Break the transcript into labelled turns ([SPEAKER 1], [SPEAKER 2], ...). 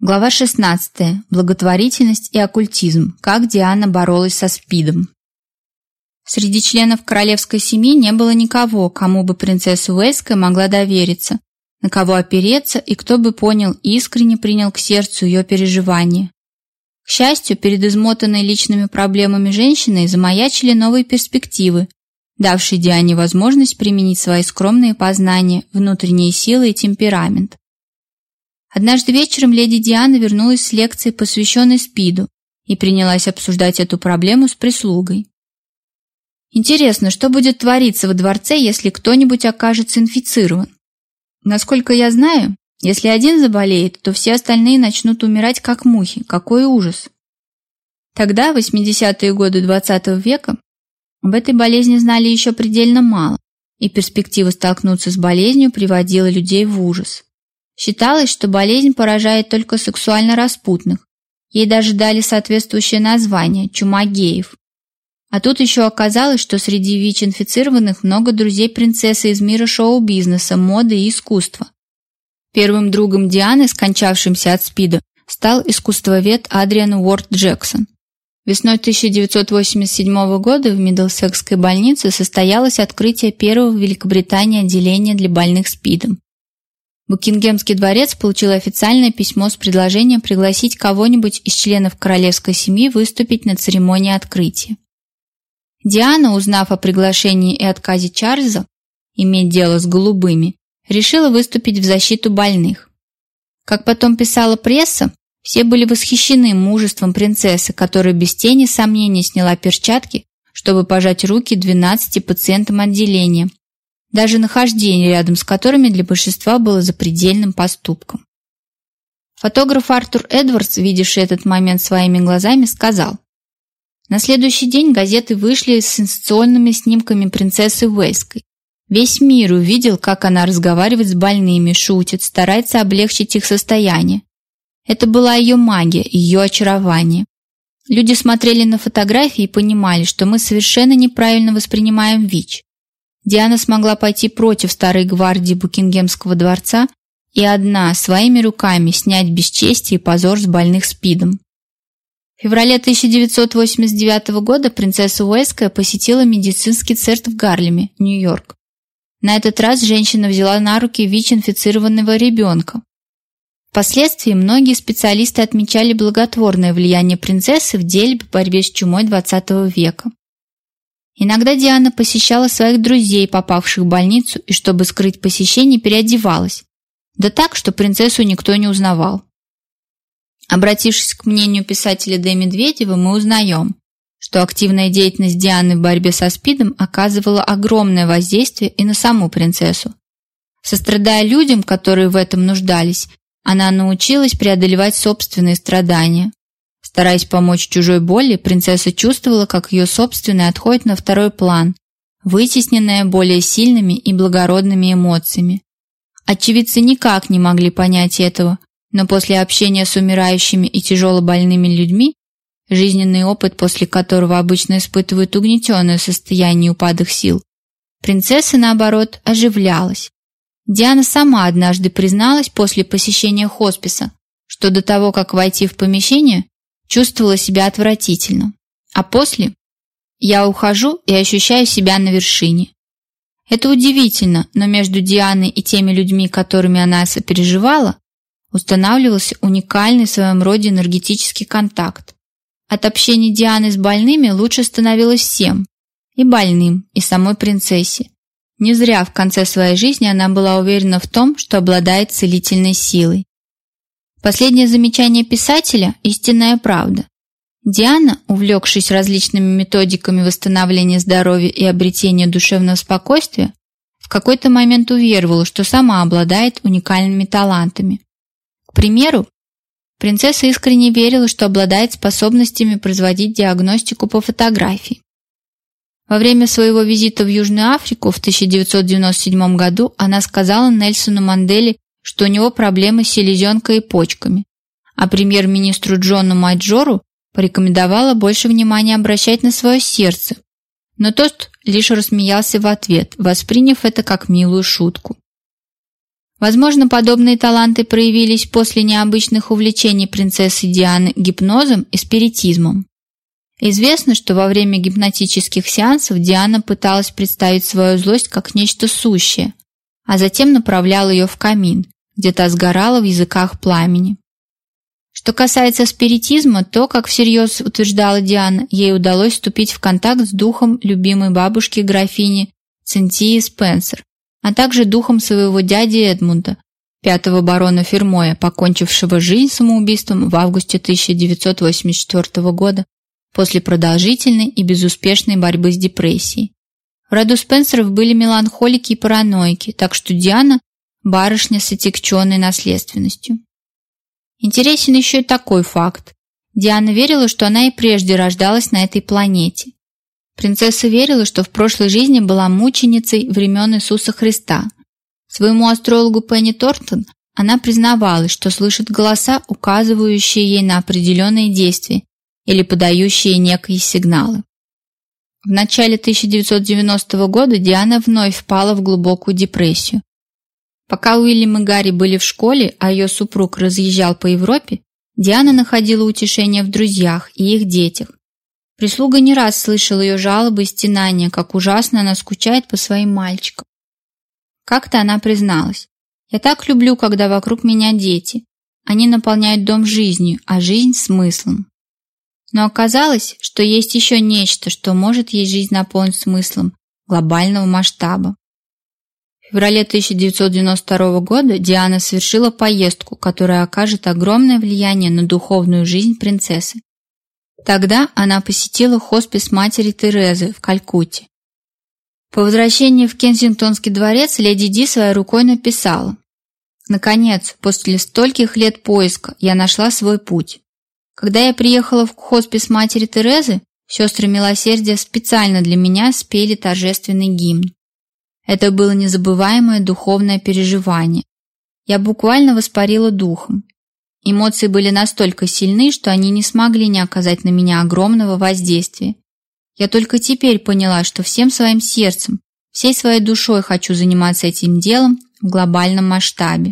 [SPEAKER 1] Глава 16. Благотворительность и оккультизм. Как Диана боролась со СПИДом. Среди членов королевской семьи не было никого, кому бы принцесса Уэльская могла довериться, на кого опереться и кто бы понял и искренне принял к сердцу ее переживания. К счастью, перед измотанной личными проблемами женщиной замаячили новые перспективы, давшие Диане возможность применить свои скромные познания, внутренние силы и темперамент. Однажды вечером леди Диана вернулась с лекции, посвященной СПИДу, и принялась обсуждать эту проблему с прислугой. Интересно, что будет твориться во дворце, если кто-нибудь окажется инфицирован? Насколько я знаю, если один заболеет, то все остальные начнут умирать как мухи. Какой ужас! Тогда, в 80-е годы XX -го века, об этой болезни знали еще предельно мало, и перспектива столкнуться с болезнью приводила людей в ужас. Считалось, что болезнь поражает только сексуально распутных. Ей даже дали соответствующее название – чума геев. А тут еще оказалось, что среди ВИЧ-инфицированных много друзей принцессы из мира шоу-бизнеса, моды и искусства. Первым другом Дианы, скончавшимся от СПИДа, стал искусствовед Адриан Уорд Джексон. Весной 1987 года в Миддлсекской больнице состоялось открытие первого в Великобритании отделения для больных СПИДом. Букингемский дворец получил официальное письмо с предложением пригласить кого-нибудь из членов королевской семьи выступить на церемонии открытия. Диана, узнав о приглашении и отказе Чарльза иметь дело с голубыми, решила выступить в защиту больных. Как потом писала пресса, все были восхищены мужеством принцессы, которая без тени сомнений сняла перчатки, чтобы пожать руки 12 пациентам отделения, даже нахождение рядом с которыми для большинства было запредельным поступком. Фотограф Артур Эдвардс, видевший этот момент своими глазами, сказал: "На следующий день газеты вышли с сенсационными снимками принцессы Уэльской. Весь мир увидел, как она разговаривает с больными, шутит, старается облегчить их состояние. Это была ее магия, ее очарование. Люди смотрели на фотографии и понимали, что мы совершенно неправильно воспринимаем ВИЧ. Диана смогла пойти против старой гвардии Букингемского дворца и одна своими руками снять бесчестие и позор с больных СПИДом. В феврале 1989 года принцесса Уэльская посетила медицинский центр в Гарлеме, Нью-Йорк. На этот раз женщина взяла на руки ВИЧ-инфицированного ребенка. Впоследствии многие специалисты отмечали благотворное влияние принцессы в деле по борьбе с чумой XX века. Иногда Диана посещала своих друзей, попавших в больницу, и чтобы скрыть посещение, переодевалась. Да так, что принцессу никто не узнавал. Обратившись к мнению писателя Д. Медведева, мы узнаем, что активная деятельность Дианы в борьбе со СПИДом оказывала огромное воздействие и на саму принцессу. Сострадая людям, которые в этом нуждались, она научилась преодолевать собственные страдания, Стараясь помочь чужой боли, принцесса чувствовала, как ее собственная отходит на второй план, вытесненная более сильными и благородными эмоциями. Очевидцы никак не могли понять этого, но после общения с умирающими и тяжело больными людьми, жизненный опыт после которого обычно испытывают угнетенное состояние упадок сил, принцесса, наоборот, оживлялась. Диана сама однажды призналась после посещения хосписа, что до того, как войти в помещение, чувствовала себя отвратительно. А после я ухожу и ощущаю себя на вершине. Это удивительно, но между Дианой и теми людьми, которыми она сопереживала, устанавливался уникальный в своем роде энергетический контакт. От общения Дианы с больными лучше становилось всем, и больным, и самой принцессе. Не зря в конце своей жизни она была уверена в том, что обладает целительной силой. Последнее замечание писателя – истинная правда. Диана, увлекшись различными методиками восстановления здоровья и обретения душевного спокойствия, в какой-то момент уверовала, что сама обладает уникальными талантами. К примеру, принцесса искренне верила, что обладает способностями производить диагностику по фотографии. Во время своего визита в Южную Африку в 1997 году она сказала Нельсону Манделе что у него проблемы с селезенкой и почками, а премьер-министру Джону Майджору порекомендовала больше внимания обращать на свое сердце, но тот лишь рассмеялся в ответ, восприняв это как милую шутку. Возможно, подобные таланты проявились после необычных увлечений принцессы Дианы гипнозом и спиритизмом. Известно, что во время гипнотических сеансов Диана пыталась представить свою злость как нечто сущее, а затем направляла ее в камин, где та сгорала в языках пламени. Что касается спиритизма, то, как всерьез утверждала Диана, ей удалось вступить в контакт с духом любимой бабушки графини Центии Спенсер, а также духом своего дяди Эдмунда, пятого барона Фермоя, покончившего жизнь самоубийством в августе 1984 года после продолжительной и безуспешной борьбы с депрессией. Роду Спенсеров были меланхолики и параноики, так что Диана – барышня с отягченной наследственностью. Интересен еще и такой факт. Диана верила, что она и прежде рождалась на этой планете. Принцесса верила, что в прошлой жизни была мученицей времен Иисуса Христа. Своему астрологу Пенни Тортон она признавалась, что слышит голоса, указывающие ей на определенные действия или подающие некие сигналы. В начале 1990 года Диана вновь впала в глубокую депрессию. Пока Уильям и Гарри были в школе, а ее супруг разъезжал по Европе, Диана находила утешение в друзьях и их детях. Прислуга не раз слышала ее жалобы и стенания, как ужасно она скучает по своим мальчикам. Как-то она призналась: "Я так люблю, когда вокруг меня дети. Они наполняют дом жизнью, а жизнь смыслом". Но оказалось, что есть еще нечто, что может ей жизнь наполнить смыслом глобального масштаба. В феврале 1992 года Диана совершила поездку, которая окажет огромное влияние на духовную жизнь принцессы. Тогда она посетила хоспис матери Терезы в Калькутте. По возвращении в Кенсингтонский дворец леди Ди своей рукой написала: "Наконец, после стольких лет поиска, я нашла свой путь. Когда я приехала в хоспис матери Терезы, сестры милосердия специально для меня спели торжественный гимн. Это было незабываемое духовное переживание. Я буквально воспарила духом. Эмоции были настолько сильны, что они не смогли не оказать на меня огромного воздействия. Я только теперь поняла, что всем своим сердцем, всей своей душой хочу заниматься этим делом в глобальном масштабе.